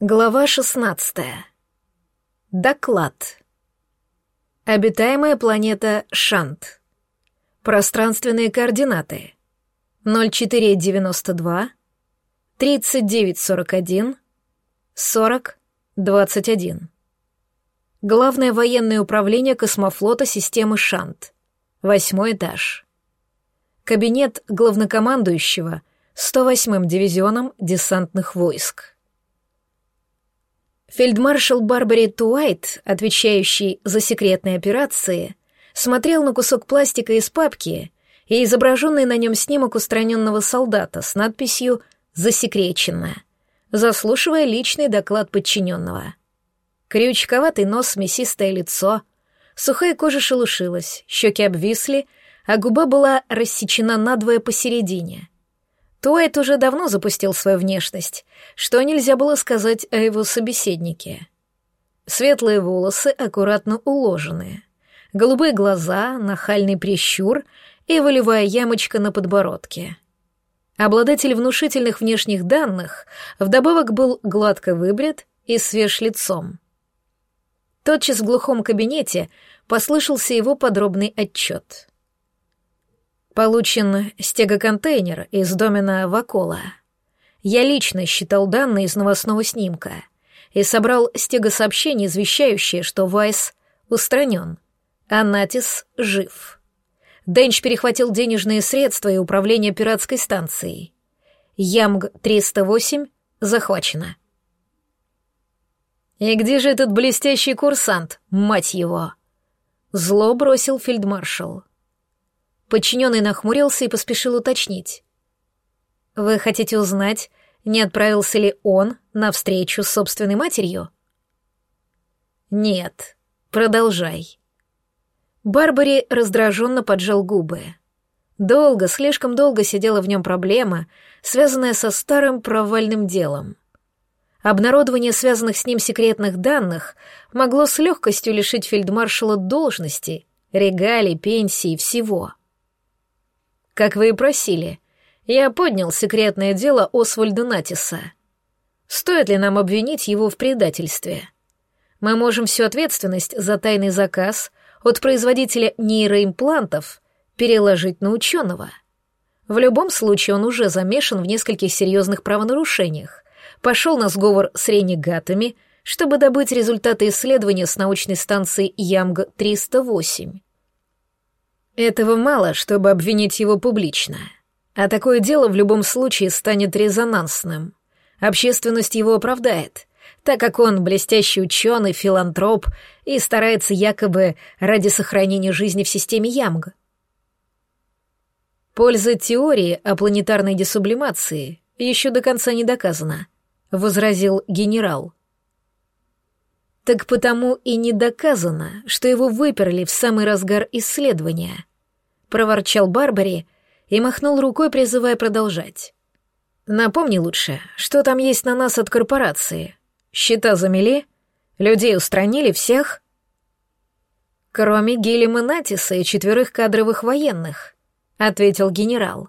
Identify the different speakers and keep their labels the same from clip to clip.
Speaker 1: Глава 16. Доклад. Обитаемая планета Шант. Пространственные координаты. 0492, 3941, 40, 21. Главное военное управление космофлота системы Шант. Восьмой этаж. Кабинет главнокомандующего 108-м дивизионом десантных войск. Фельдмаршал Барбари Туайт, отвечающий за секретные операции, смотрел на кусок пластика из папки и изображенный на нем снимок устраненного солдата с надписью «Засекречено», заслушивая личный доклад подчиненного. Крючковатый нос, мясистое лицо, сухая кожа шелушилась, щеки обвисли, а губа была рассечена надвое посередине — Туайт уже давно запустил свою внешность, что нельзя было сказать о его собеседнике. Светлые волосы аккуратно уложенные, голубые глаза, нахальный прищур и волевая ямочка на подбородке. Обладатель внушительных внешних данных вдобавок был гладко выбрит и свеж лицом. Тотчас в глухом кабинете послышался его подробный отчет — Получен стегоконтейнер из домена Вакола. Я лично считал данные из новостного снимка и собрал стегосообщение, извещающее, что Вайс устранен, а Натис жив. Денч перехватил денежные средства и управление пиратской станцией. Ямг-308 захвачено. «И где же этот блестящий курсант, мать его?» Зло бросил фельдмаршал. Подчиненный нахмурился и поспешил уточнить. «Вы хотите узнать, не отправился ли он на встречу с собственной матерью?» «Нет. Продолжай». Барбари раздраженно поджал губы. Долго, слишком долго сидела в нем проблема, связанная со старым провальным делом. Обнародование связанных с ним секретных данных могло с легкостью лишить фельдмаршала должности, регалий, пенсии, всего. Как вы и просили, я поднял секретное дело Освальда Натиса. Стоит ли нам обвинить его в предательстве? Мы можем всю ответственность за тайный заказ от производителя нейроимплантов переложить на ученого. В любом случае он уже замешан в нескольких серьезных правонарушениях, пошел на сговор с ренегатами, чтобы добыть результаты исследования с научной станции Ямг-308. Этого мало, чтобы обвинить его публично. А такое дело в любом случае станет резонансным. Общественность его оправдает, так как он блестящий ученый, филантроп и старается якобы ради сохранения жизни в системе Ямга. Польза теории о планетарной десублимации еще до конца не доказана, возразил генерал. Так потому и не доказано, что его выперли в самый разгар исследования, — проворчал Барбари и махнул рукой, призывая продолжать. «Напомни лучше, что там есть на нас от корпорации? Счета замели? Людей устранили всех?» «Кроме Гиллима Натиса и четверых кадровых военных», — ответил генерал.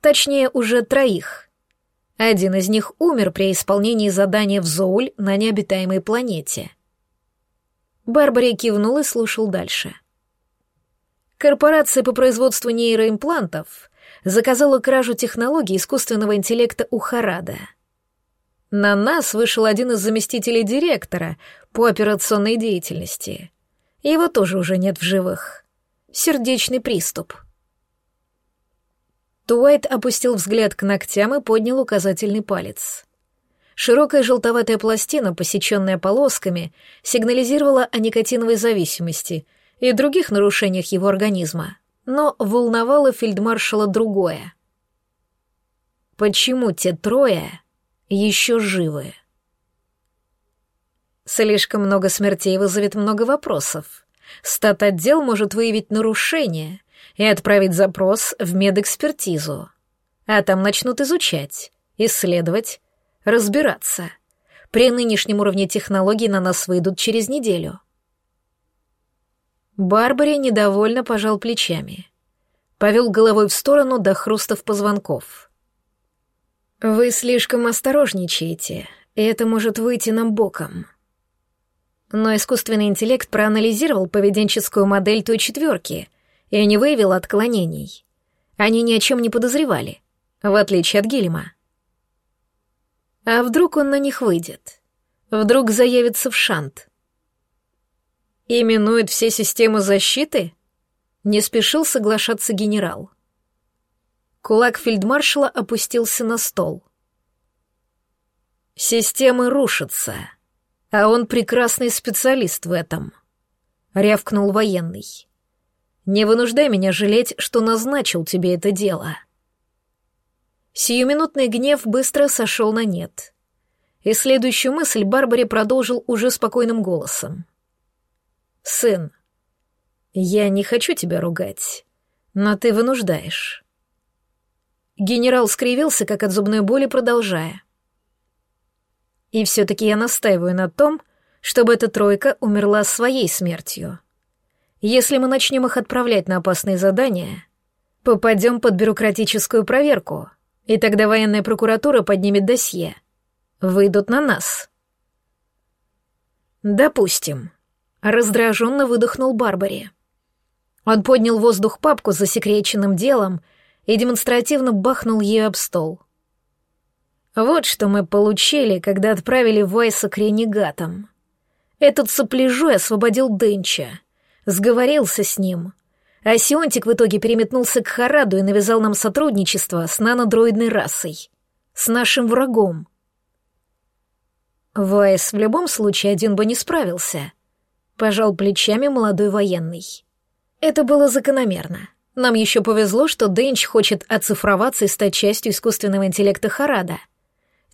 Speaker 1: «Точнее, уже троих. Один из них умер при исполнении задания в Зоуль на необитаемой планете». Барбари кивнул и слушал дальше. Корпорация по производству нейроимплантов заказала кражу технологий искусственного интеллекта у Харада. На нас вышел один из заместителей директора по операционной деятельности. Его тоже уже нет в живых. Сердечный приступ. Туайт опустил взгляд к ногтям и поднял указательный палец. Широкая желтоватая пластина, посеченная полосками, сигнализировала о никотиновой зависимости — и других нарушениях его организма, но волновало фельдмаршала другое. Почему те трое еще живы? Слишком много смертей вызовет много вопросов. Стат-отдел может выявить нарушение и отправить запрос в медэкспертизу. А там начнут изучать, исследовать, разбираться. При нынешнем уровне технологий на нас выйдут через неделю — Барбаре недовольно пожал плечами. Повел головой в сторону до хрустов позвонков. «Вы слишком осторожничаете, и это может выйти нам боком. Но искусственный интеллект проанализировал поведенческую модель той четверки и не выявил отклонений. Они ни о чем не подозревали, в отличие от Гильма. А вдруг он на них выйдет? Вдруг заявится в шант? Именует все системы защиты? Не спешил соглашаться генерал. Кулак фельдмаршала опустился на стол. Системы рушатся, а он прекрасный специалист в этом. Рявкнул военный. Не вынуждай меня жалеть, что назначил тебе это дело. Сиюминутный гнев быстро сошел на нет. И следующую мысль Барбаре продолжил уже спокойным голосом. «Сын, я не хочу тебя ругать, но ты вынуждаешь». Генерал скривился, как от зубной боли, продолжая. «И все-таки я настаиваю на том, чтобы эта тройка умерла своей смертью. Если мы начнем их отправлять на опасные задания, попадем под бюрократическую проверку, и тогда военная прокуратура поднимет досье. Выйдут на нас. Допустим. Раздраженно выдохнул Барбари. Он поднял в воздух папку с засекреченным делом и демонстративно бахнул ее об стол. Вот что мы получили, когда отправили Вайса к ренегатам. Этот сопляжой освободил Денча — сговорился с ним. А Сионтик в итоге переметнулся к Хараду и навязал нам сотрудничество с нанодроидной расой. С нашим врагом. Вайс в любом случае один бы не справился. Пожал плечами молодой военный. Это было закономерно. Нам еще повезло, что Дэнч хочет оцифроваться и стать частью искусственного интеллекта Харада.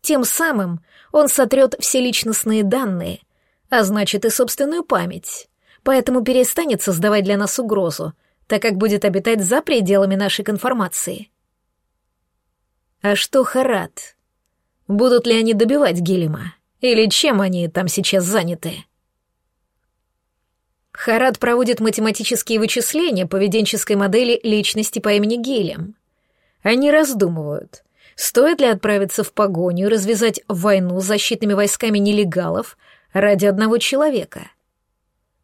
Speaker 1: Тем самым он сотрет все личностные данные, а значит и собственную память поэтому перестанет создавать для нас угрозу, так как будет обитать за пределами нашей конформации. А что Харат? Будут ли они добивать Гилема? Или чем они там сейчас заняты? Харат проводит математические вычисления поведенческой модели личности по имени Гилем. Они раздумывают, стоит ли отправиться в погоню и развязать войну с защитными войсками нелегалов ради одного человека —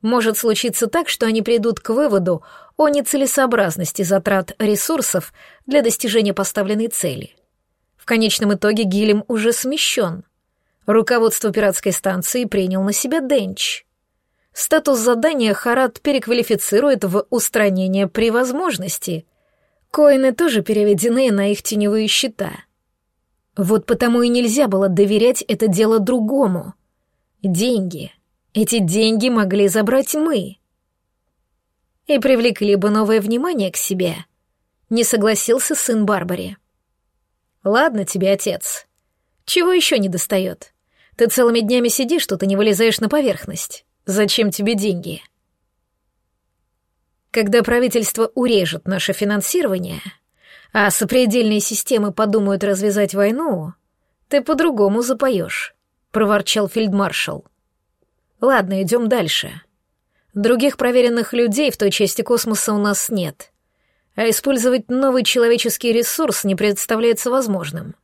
Speaker 1: может случиться так, что они придут к выводу о нецелесообразности затрат ресурсов для достижения поставленной цели. В конечном итоге Гилем уже смещен. Руководство пиратской станции принял на себя Денч. Статус задания Харат переквалифицирует в устранение при возможности. Коины тоже переведены на их теневые счета. Вот потому и нельзя было доверять это дело другому. Деньги — эти деньги могли забрать мы. И привлекли бы новое внимание к себе. Не согласился сын Барбари. Ладно тебе, отец. Чего еще не достает? Ты целыми днями сидишь тут и не вылезаешь на поверхность. Зачем тебе деньги? Когда правительство урежет наше финансирование, а сопредельные системы подумают развязать войну, ты по-другому запоешь, проворчал фельдмаршал. Ладно, идем дальше. Других проверенных людей в той части космоса у нас нет. А использовать новый человеческий ресурс не представляется возможным.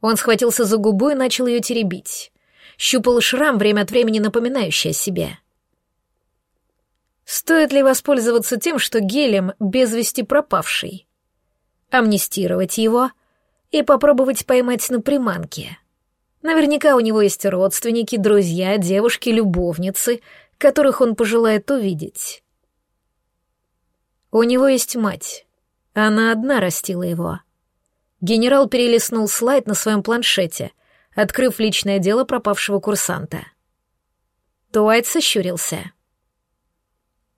Speaker 1: Он схватился за губу и начал ее теребить. Щупал шрам, время от времени напоминающий о себе. Стоит ли воспользоваться тем, что гелем без вести пропавший? Амнистировать его и попробовать поймать на приманке — Наверняка у него есть родственники, друзья, девушки, любовницы, которых он пожелает увидеть. У него есть мать. Она одна растила его. Генерал перелистнул слайд на своем планшете, открыв личное дело пропавшего курсанта. Туайт сощурился.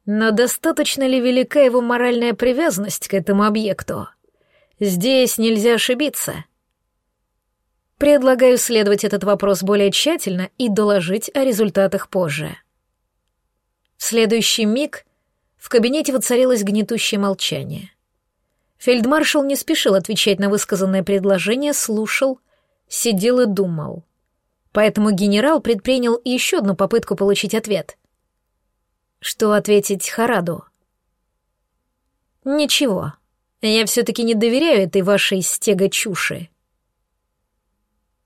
Speaker 1: Но достаточно ли велика его моральная привязанность к этому объекту? Здесь нельзя ошибиться — Предлагаю исследовать этот вопрос более тщательно и доложить о результатах позже. В следующий миг в кабинете воцарилось гнетущее молчание. Фельдмаршал не спешил отвечать на высказанное предложение, слушал, сидел и думал. Поэтому генерал предпринял еще одну попытку получить ответ. Что ответить Хараду? «Ничего, я все-таки не доверяю этой вашей стега чуши»,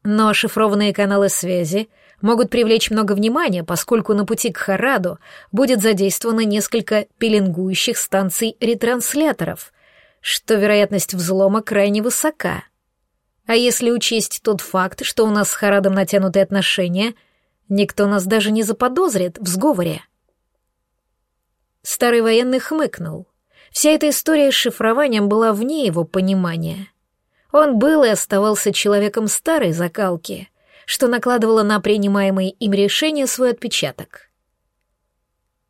Speaker 1: Но шифрованные каналы связи могут привлечь много внимания, поскольку на пути к Хараду будет задействовано несколько пеленгующих станций ретрансляторов, что вероятность взлома крайне высока. А если учесть тот факт, что у нас с Харадом натянутые отношения, никто нас даже не заподозрит в сговоре. Старый военный хмыкнул. Вся эта история с шифрованием была вне его понимания. Он был и оставался человеком старой закалки, что накладывало на принимаемые им решения свой отпечаток.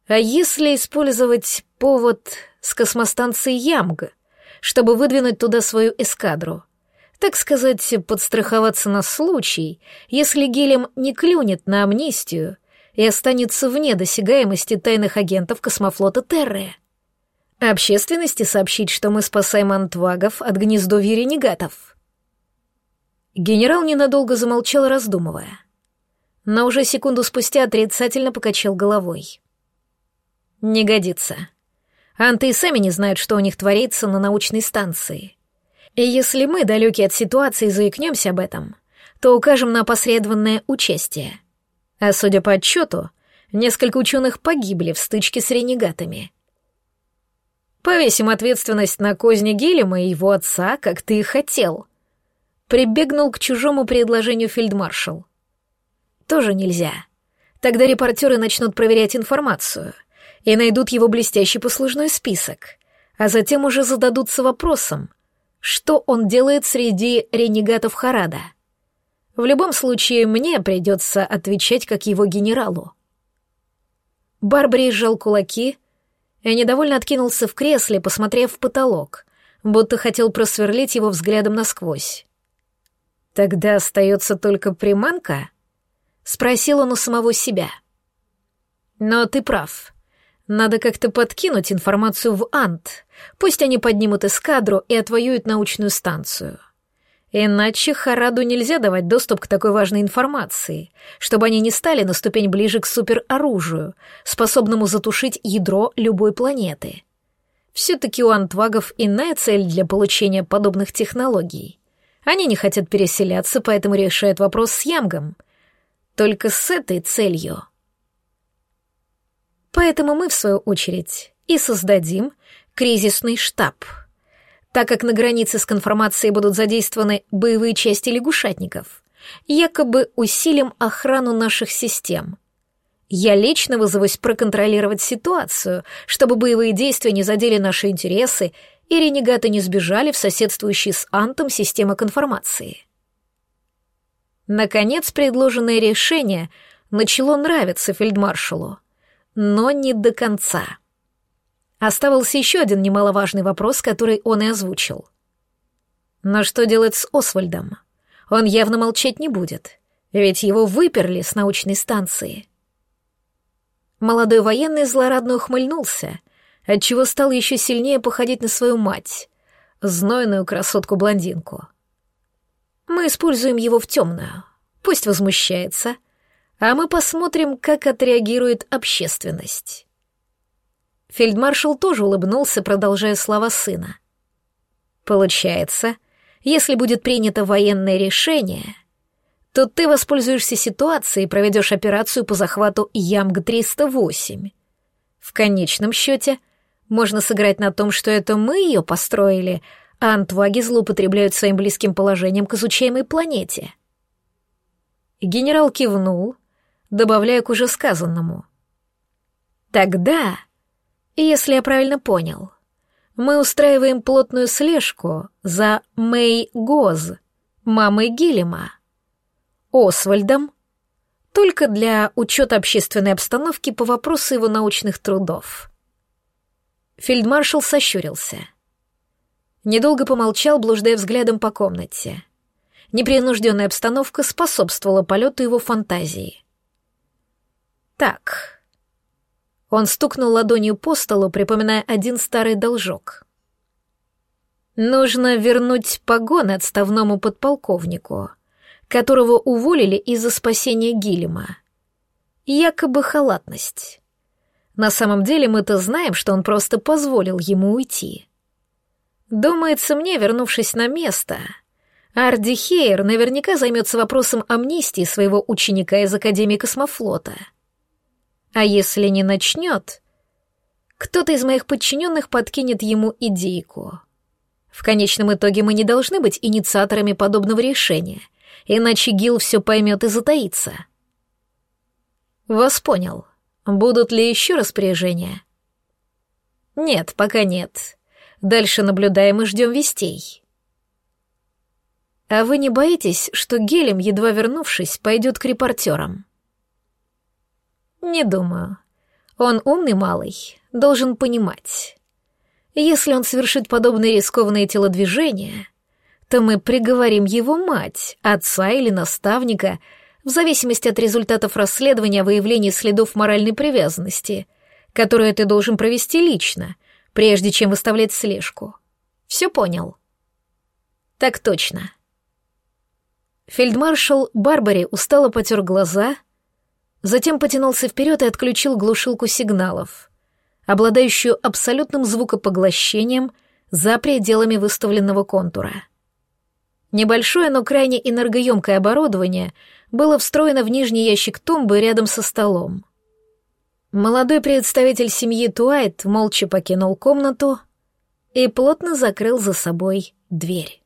Speaker 1: А если использовать повод с космостанции Ямга, чтобы выдвинуть туда свою эскадру? Так сказать, подстраховаться на случай, если Гелем не клюнет на амнистию и останется вне досягаемости тайных агентов космофлота Терры. Общественности сообщить, что мы спасаем антвагов от гнездовья ренегатов. Генерал ненадолго замолчал, раздумывая. Но уже секунду спустя отрицательно покачал головой. Не годится. Анты и сами не знают, что у них творится на научной станции. И если мы, далекие от ситуации, заикнемся об этом, то укажем на опосредованное участие. А судя по отчету, несколько ученых погибли в стычке с ренегатами. Повесим ответственность на козни Гелема и его отца, как ты и хотел. Прибегнул к чужому предложению фельдмаршал. Тоже нельзя. Тогда репортеры начнут проверять информацию и найдут его блестящий послужной список, а затем уже зададутся вопросом, что он делает среди ренегатов Харада. В любом случае, мне придется отвечать как его генералу. Барбари сжал кулаки и недовольно откинулся в кресле, посмотрев в потолок, будто хотел просверлить его взглядом насквозь. «Тогда остается только приманка?» — спросил он у самого себя. «Но ты прав. Надо как-то подкинуть информацию в Ант. Пусть они поднимут эскадру и отвоюют научную станцию. Иначе Хараду нельзя давать доступ к такой важной информации, чтобы они не стали на ступень ближе к супероружию, способному затушить ядро любой планеты. Все-таки у антвагов иная цель для получения подобных технологий. Они не хотят переселяться, поэтому решают вопрос с Ямгом. Только с этой целью. Поэтому мы, в свою очередь, и создадим кризисный штаб — так как на границе с конформацией будут задействованы боевые части лягушатников, якобы усилим охрану наших систем. Я лично вызовусь проконтролировать ситуацию, чтобы боевые действия не задели наши интересы и ренегаты не сбежали в соседствующие с Антом системы конформации. Наконец, предложенное решение начало нравиться фельдмаршалу, но не до конца. Оставался еще один немаловажный вопрос, который он и озвучил. Но что делать с Освальдом? Он явно молчать не будет, ведь его выперли с научной станции. Молодой военный злорадно ухмыльнулся, отчего стал еще сильнее походить на свою мать, знойную красотку-блондинку. Мы используем его в темную. Пусть возмущается, а мы посмотрим, как отреагирует общественность. Фельдмаршал тоже улыбнулся, продолжая слова сына. «Получается, если будет принято военное решение, то ты воспользуешься ситуацией и проведешь операцию по захвату Ямг-308. В конечном счете, можно сыграть на том, что это мы ее построили, а антваги злоупотребляют своим близким положением к изучаемой планете». Генерал кивнул, добавляя к уже сказанному. «Тогда...» Если я правильно понял, мы устраиваем плотную слежку за Мэй Гоз, мамой Гиллима, Освальдом, только для учета общественной обстановки по вопросу его научных трудов. Фельдмаршал сощурился. Недолго помолчал, блуждая взглядом по комнате. Непринужденная обстановка способствовала полету его фантазии. Так, он стукнул ладонью по столу, припоминая один старый должок. Нужно вернуть погоны отставному подполковнику, которого уволили из-за спасения Гилема. Якобы халатность. На самом деле мы-то знаем, что он просто позволил ему уйти. Думается мне, вернувшись на место, Арди Хейер наверняка займется вопросом амнистии своего ученика из Академии космофлота. А если не начнет, кто-то из моих подчиненных подкинет ему идейку. В конечном итоге мы не должны быть инициаторами подобного решения, иначе Гил все поймет и затаится. Вас понял. Будут ли еще распоряжения? Нет, пока нет. Дальше наблюдаем и ждем вестей. А вы не боитесь, что Гелем, едва вернувшись, пойдет к репортерам? Не думаю. Он умный малый, должен понимать. Если он совершит подобные рискованные телодвижения, то мы приговорим его мать, отца или наставника, в зависимости от результатов расследования о выявлении следов моральной привязанности, которое ты должен провести лично, прежде чем выставлять слежку. Все понял? Так точно. Фельдмаршал Барбари устало потер глаза, затем потянулся вперед и отключил глушилку сигналов, обладающую абсолютным звукопоглощением за пределами выставленного контура. Небольшое, но крайне энергоемкое оборудование было встроено в нижний ящик тумбы рядом со столом. Молодой представитель семьи Туайт молча покинул комнату и плотно закрыл за собой дверь.